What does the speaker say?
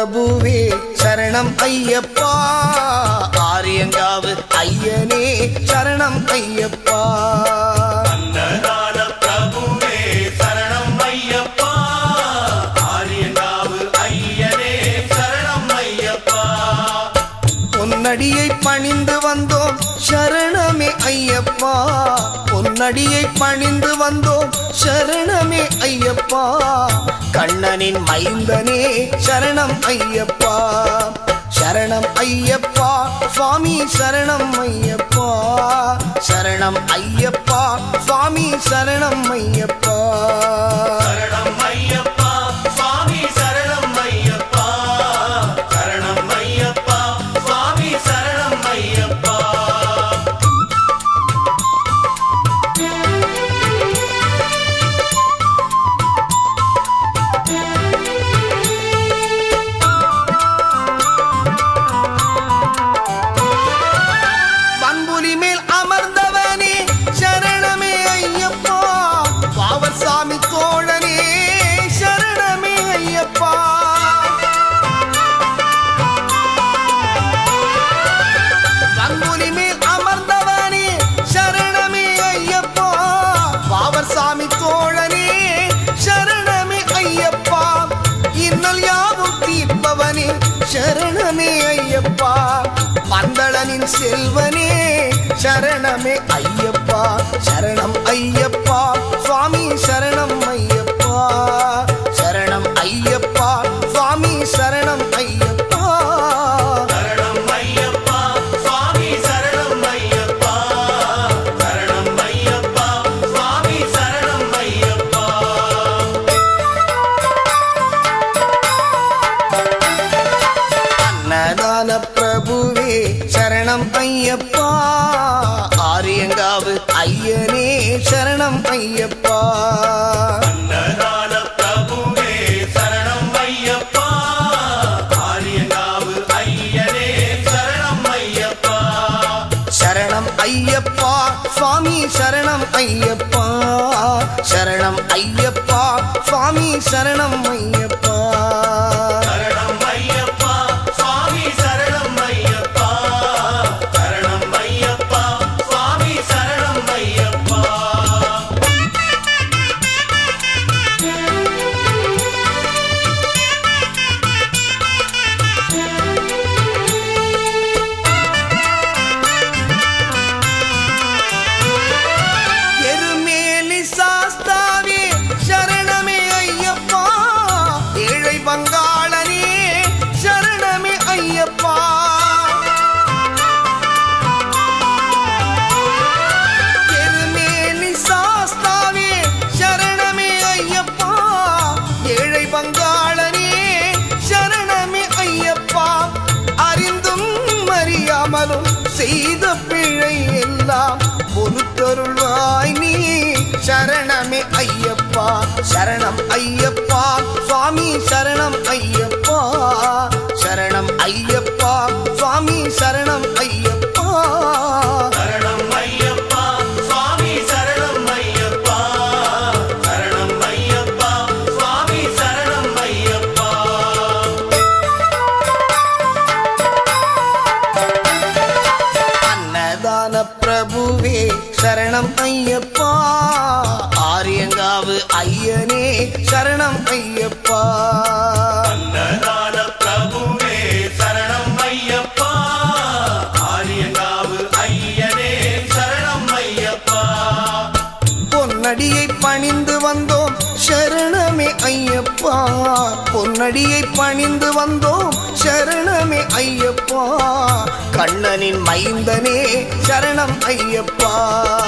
பிரபுவே சரணம் ஐயப்பா. ஆரியங்காவு ஐயனே சரணம் ஐயப்பா. பொன்னடியை பணிந்து வந்தோம் சரணமே ஐயப்பா. பொன்னடியை பணிந்து வந்தோம் சரணமே ஐயப்பா. கண்ணனின் மைந்தனே சரணம் ஐயப்பா. சரணம் ஐயப்பா. சுவாமி சரணம் ஐயப்பா. சரணம் ஐயப்பா. சுவாமி சரணம் ஐயப்பா. சரணம் சரணமே ஐயப்பா. மந்தளனின் செல்வனே சரணம் ஐயப்பா. ஆரியங்காவு ஐயனே சரணம் ஐயப்பா. அன்னதான பிரபுவே சரணம் ஐயப்பா. ஆரியங்காவு ஐயனே சரணம் ஐயப்பா. சரணம் ஐயப்பா சுவாமி சரணம் ஐயப்பா. சரணம் ஐயப்பா சுவாமி சரணம் ஐயப்பா. பிழை எல்லாம் பொறுத்தருள்வாய் நீ. சரணமே ஐயப்பா சரணம் ஐயப்பா சுவாமி சரணம் ஐயப்பா சரணம் ஐயப்பா. பிரபுவே சரணம் ஐயப்பா. ஆரியங்காவு ஐயனே சரணம் ஐயப்பா. பிரபுவே சரணமே ஐயப்பா பொன்னடியை பணிந்து வந்தோம். சரணமே ஐயப்பா. கண்ணனின் மைந்தனே சரணம் ஐயப்பா.